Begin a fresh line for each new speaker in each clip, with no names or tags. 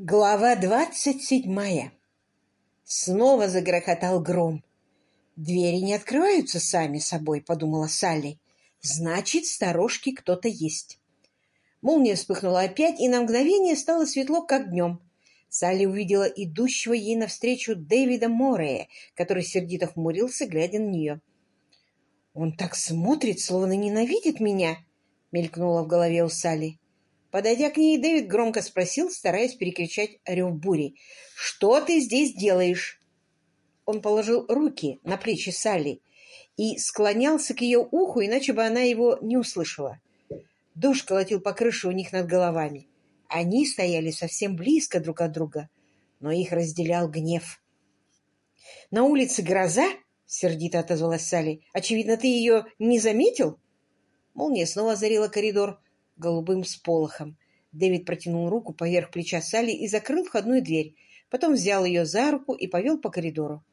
Глава двадцать седьмая. Снова загрохотал гром. «Двери не открываются сами собой», — подумала Салли. «Значит, в сторожке кто-то есть». Молния вспыхнула опять, и на мгновение стало светло, как днем. Салли увидела идущего ей навстречу Дэвида Морея, который сердито хмурился, глядя на нее. «Он так смотрит, словно ненавидит меня», — мелькнуло в голове у Салли. Подойдя к ней, Дэвид громко спросил, стараясь перекричать рев бури. «Что ты здесь делаешь?» Он положил руки на плечи Салли и склонялся к ее уху, иначе бы она его не услышала. Дождь колотил по крыше у них над головами. Они стояли совсем близко друг от друга, но их разделял гнев. «На улице гроза?» — сердито отозвалась Салли. «Очевидно, ты ее не заметил?» Молния снова озарила коридор, голубым сполохом. Дэвид протянул руку поверх плеча Салли и закрыл входную дверь. Потом взял ее за руку и повел по коридору.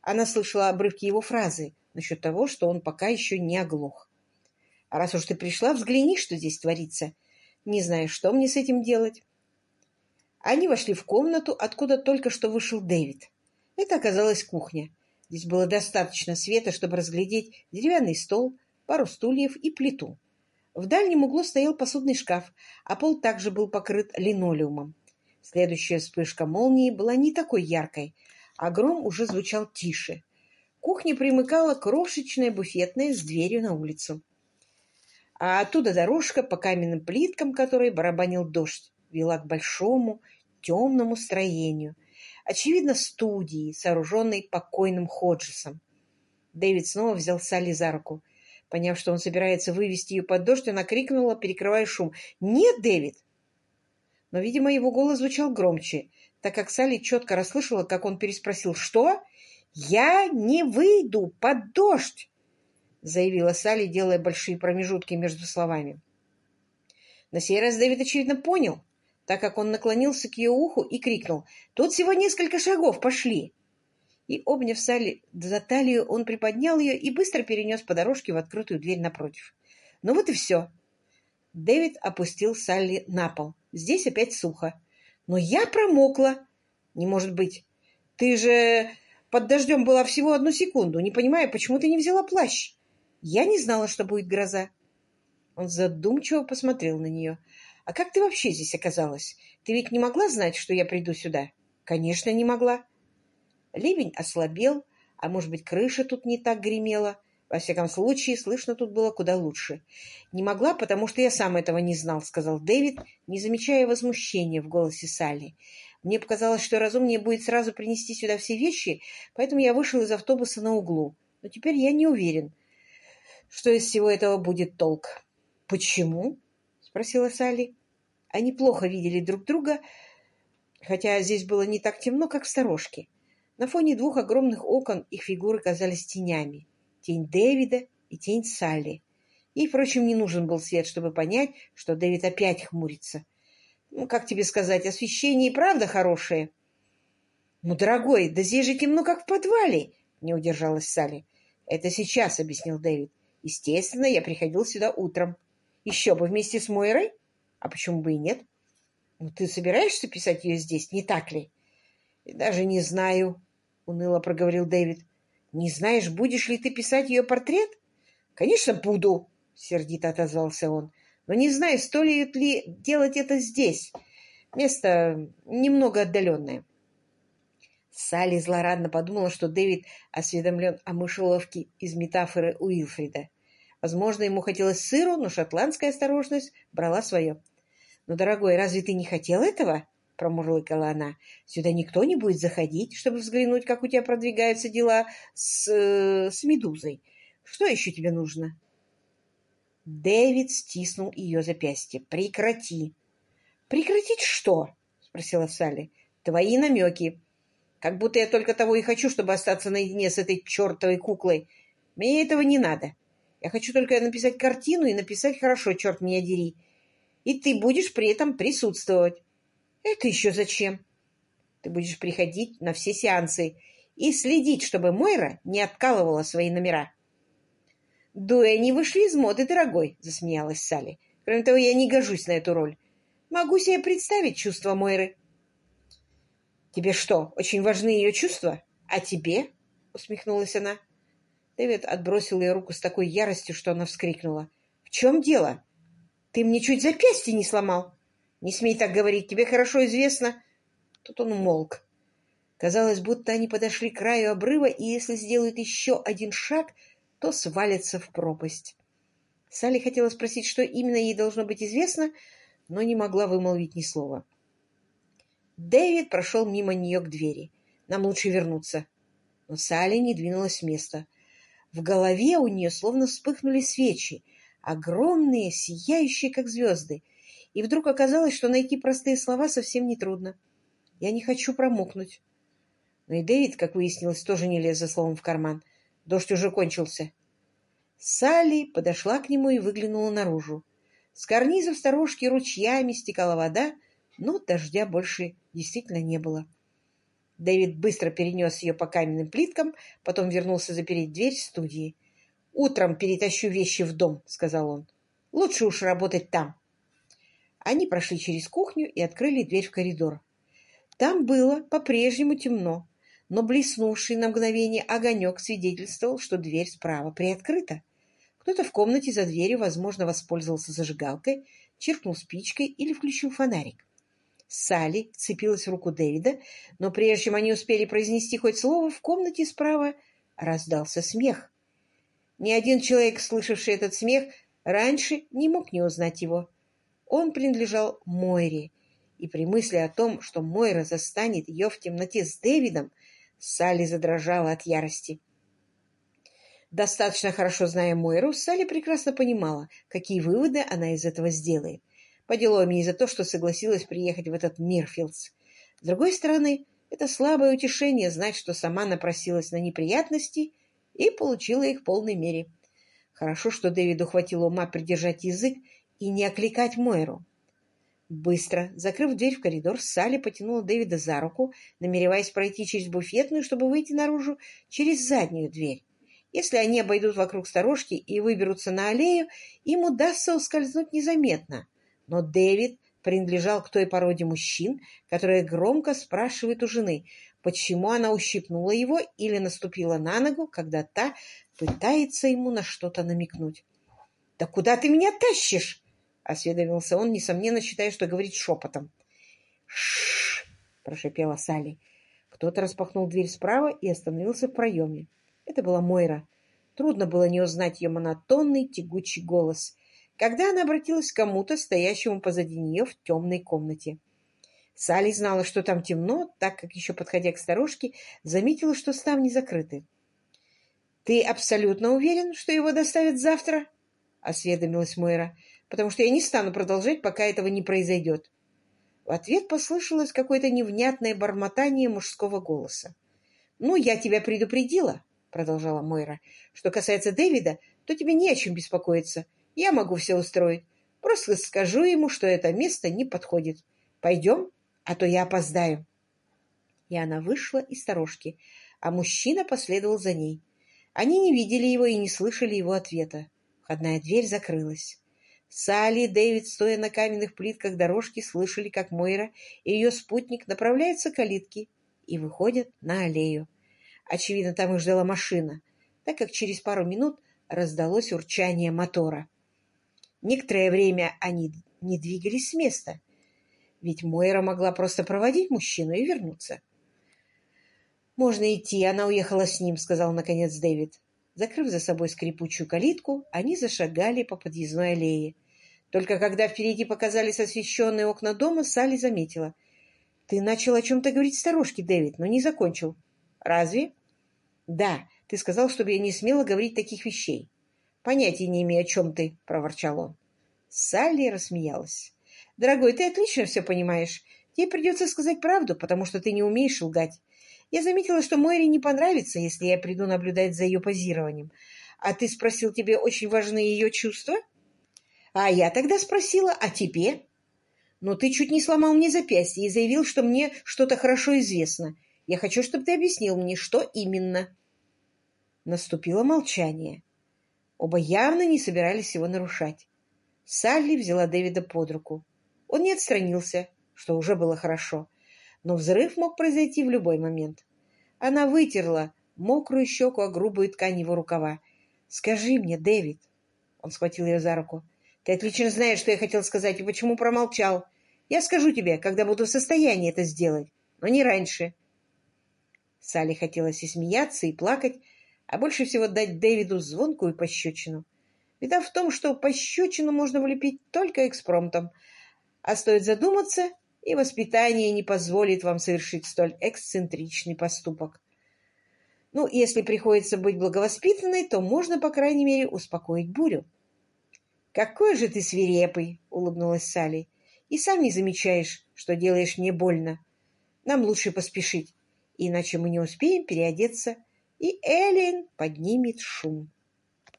Она слышала обрывки его фразы насчет того, что он пока еще не оглох. «А раз уж ты пришла, взгляни, что здесь творится. Не знаю, что мне с этим делать». Они вошли в комнату, откуда только что вышел Дэвид. Это оказалась кухня. Здесь было достаточно света, чтобы разглядеть деревянный стол, пару стульев и плиту. В дальнем углу стоял посудный шкаф, а пол также был покрыт линолеумом. Следующая вспышка молнии была не такой яркой, а гром уже звучал тише. Кухня примыкала крошечная буфетная с дверью на улицу. А оттуда дорожка по каменным плиткам, которой барабанил дождь, вела к большому темному строению, очевидно, студии, сооруженной покойным Ходжесом. Дэвид снова взял Салли за руку. Поняв, что он собирается вывести ее под дождь, она крикнула, перекрывая шум. «Нет, Дэвид!» Но, видимо, его голос звучал громче, так как Салли четко расслышала, как он переспросил «Что? Я не выйду под дождь!» заявила Салли, делая большие промежутки между словами. На сей раз Дэвид, очевидно, понял, так как он наклонился к ее уху и крикнул «Тут всего несколько шагов, пошли!» И, обняв Салли за талию, он приподнял ее и быстро перенес по дорожке в открытую дверь напротив. Ну вот и все. Дэвид опустил Салли на пол. Здесь опять сухо. Но я промокла. Не может быть. Ты же под дождем была всего одну секунду. Не понимаю, почему ты не взяла плащ? Я не знала, что будет гроза. Он задумчиво посмотрел на нее. «А как ты вообще здесь оказалась? Ты ведь не могла знать, что я приду сюда?» «Конечно, не могла. Ливень ослабел, а может быть, крыша тут не так гремела. Во всяком случае, слышно тут было куда лучше. «Не могла, потому что я сам этого не знал», — сказал Дэвид, не замечая возмущения в голосе Салли. «Мне показалось, что разумнее будет сразу принести сюда все вещи, поэтому я вышел из автобуса на углу. Но теперь я не уверен, что из всего этого будет толк». «Почему?» — спросила Салли. Они плохо видели друг друга, хотя здесь было не так темно, как в сторожке. На фоне двух огромных окон их фигуры казались тенями. Тень Дэвида и тень Салли. Ей, впрочем, не нужен был свет, чтобы понять, что Дэвид опять хмурится. Ну, как тебе сказать, освещение и правда хорошее. Ну, дорогой, да здесь же темно, как в подвале, не удержалась Салли. Это сейчас, объяснил Дэвид. Естественно, я приходил сюда утром. Еще бы вместе с Мойрой? А почему бы и нет? Ну, ты собираешься писать ее здесь, не так ли? Даже не знаю, — уныло проговорил Дэвид. «Не знаешь, будешь ли ты писать ее портрет?» «Конечно, буду», — сердито отозвался он. «Но не знаю, стоит ли делать это здесь. Место немного отдаленное». Салли злорадно подумала, что Дэвид осведомлен о мышеловке из метафоры Уилфрида. Возможно, ему хотелось сыру, но шотландская осторожность брала свое. «Но, дорогой, разве ты не хотел этого?» — промурлыкала она. — Сюда никто не будет заходить, чтобы взглянуть, как у тебя продвигаются дела с, э, с медузой. Что еще тебе нужно? Дэвид стиснул ее запястье. — Прекрати. — Прекратить что? — спросила Салли. — Твои намеки. Как будто я только того и хочу, чтобы остаться наедине с этой чертовой куклой. Мне этого не надо. Я хочу только написать картину и написать хорошо, черт меня дери. И ты будешь при этом присутствовать. Это еще зачем? Ты будешь приходить на все сеансы и следить, чтобы Мойра не откалывала свои номера. Дуэ не вышли из моды, дорогой, засмеялась Салли. Кроме того, я не гожусь на эту роль. Могу себе представить чувства Мойры. «Тебе что, очень важны ее чувства? А тебе?» — усмехнулась она. Дэвид отбросил ее руку с такой яростью, что она вскрикнула. «В чем дело? Ты мне чуть запястье не сломал. Не смей так говорить, тебе хорошо известно...» Тут он умолк. Казалось, будто они подошли к краю обрыва, и если сделают еще один шаг, то свалятся в пропасть. Салли хотела спросить, что именно ей должно быть известно, но не могла вымолвить ни слова. Дэвид прошел мимо нее к двери. «Нам лучше вернуться». Но Салли не двинулась с места. В голове у нее словно вспыхнули свечи, огромные, сияющие, как звезды. И вдруг оказалось, что найти простые слова совсем нетрудно. «Я не хочу промокнуть». Но и Дэвид, как выяснилось, тоже не лез за словом в карман. Дождь уже кончился. Салли подошла к нему и выглянула наружу. С карнизов сторожки ручьями стекала вода, но дождя больше действительно не было. Дэвид быстро перенес ее по каменным плиткам, потом вернулся запереть дверь студии. «Утром перетащу вещи в дом», — сказал он. «Лучше уж работать там». Они прошли через кухню и открыли дверь в коридор. Там было по-прежнему темно, но блеснувший на мгновение огонек свидетельствовал, что дверь справа приоткрыта. Кто-то в комнате за дверью, возможно, воспользовался зажигалкой, чиркнул спичкой или включил фонарик. Салли вцепилась в руку Дэвида, но прежде чем они успели произнести хоть слово, в комнате справа раздался смех. Ни один человек, слышавший этот смех, раньше не мог не узнать его. Он принадлежал Мойре, и при мысли о том, что Мойра застанет ее в темноте с Дэвидом, Салли задрожала от ярости. Достаточно хорошо зная Мойру, Салли прекрасно понимала, какие выводы она из этого сделает. По делам ей за то, что согласилась приехать в этот Мирфилдс. С другой стороны, это слабое утешение знать, что сама напросилась на неприятности и получила их в полной мере. Хорошо, что Дэвиду хватило ума придержать язык и не окликать Мойру. Быстро, закрыв дверь в коридор, Салли потянула Дэвида за руку, намереваясь пройти через буфетную, чтобы выйти наружу через заднюю дверь. Если они обойдут вокруг сторожки и выберутся на аллею, им удастся ускользнуть незаметно. Но Дэвид принадлежал к той породе мужчин, которые громко спрашивают у жены, почему она ущипнула его или наступила на ногу, когда та пытается ему на что-то намекнуть. «Да куда ты меня тащишь?» — осведомился он, несомненно считая, что говорит шепотом. «Ш-ш-ш!» прошипела Салли. Кто-то распахнул дверь справа и остановился в проеме. Это была Мойра. Трудно было не узнать ее монотонный, тягучий голос, когда она обратилась к кому-то, стоящему позади нее в темной комнате. Салли знала, что там темно, так как, еще подходя к сторожке, заметила, что ставни закрыты. «Ты абсолютно уверен, что его доставят завтра?» — осведомилась Мойра потому что я не стану продолжать, пока этого не произойдет. В ответ послышалось какое-то невнятное бормотание мужского голоса. «Ну, я тебя предупредила», — продолжала Мойра. «Что касается Дэвида, то тебе не о чем беспокоиться. Я могу все устроить. Просто скажу ему, что это место не подходит. Пойдем, а то я опоздаю». И она вышла из сторожки, а мужчина последовал за ней. Они не видели его и не слышали его ответа. Входная дверь закрылась. Салли и Дэвид, стоя на каменных плитках дорожки, слышали, как Мойра и ее спутник направляются к калитке и выходят на аллею. Очевидно, там их ждала машина, так как через пару минут раздалось урчание мотора. Некоторое время они не двигались с места, ведь Мойра могла просто проводить мужчину и вернуться. «Можно идти, она уехала с ним», — сказал наконец Дэвид. Закрыв за собой скрипучую калитку, они зашагали по подъездной аллее. Только когда впереди показались освещенные окна дома, Салли заметила. — Ты начал о чем-то говорить старушке, Дэвид, но не закончил. — Разве? — Да, ты сказал, чтобы я не смела говорить таких вещей. — Понятия не имею, о чем ты, — проворчал он. Салли рассмеялась. — Дорогой, ты отлично все понимаешь. Тебе придется сказать правду, потому что ты не умеешь лгать. Я заметила, что Мойре не понравится, если я приду наблюдать за ее позированием. А ты спросил, тебе очень важны ее чувства? — а я тогда спросила, а тебе? Но ты чуть не сломал мне запястье и заявил, что мне что-то хорошо известно. Я хочу, чтобы ты объяснил мне, что именно. Наступило молчание. Оба явно не собирались его нарушать. Салли взяла Дэвида под руку. Он не отстранился, что уже было хорошо. но взрыв мог произойти в любой момент. Она вытерла мокрую щеку о грубую ткань его рукава. «Скажи мне, Дэвид!» Он схватил ее за руку. «Ты отлично знаешь, что я хотел сказать и почему промолчал. Я скажу тебе, когда буду в состоянии это сделать, но не раньше». Салли хотелось и смеяться, и плакать, а больше всего дать Дэвиду звонкую пощечину. Беда в том, что пощечину можно влепить только экспромтом, а стоит задуматься, и воспитание не позволит вам совершить столь эксцентричный поступок. Ну, если приходится быть благовоспитанной, то можно, по крайней мере, успокоить бурю. «Какой же ты свирепый!» — улыбнулась Салли. «И сам не замечаешь, что делаешь мне больно. Нам лучше поспешить, иначе мы не успеем переодеться, и Эллен поднимет шум».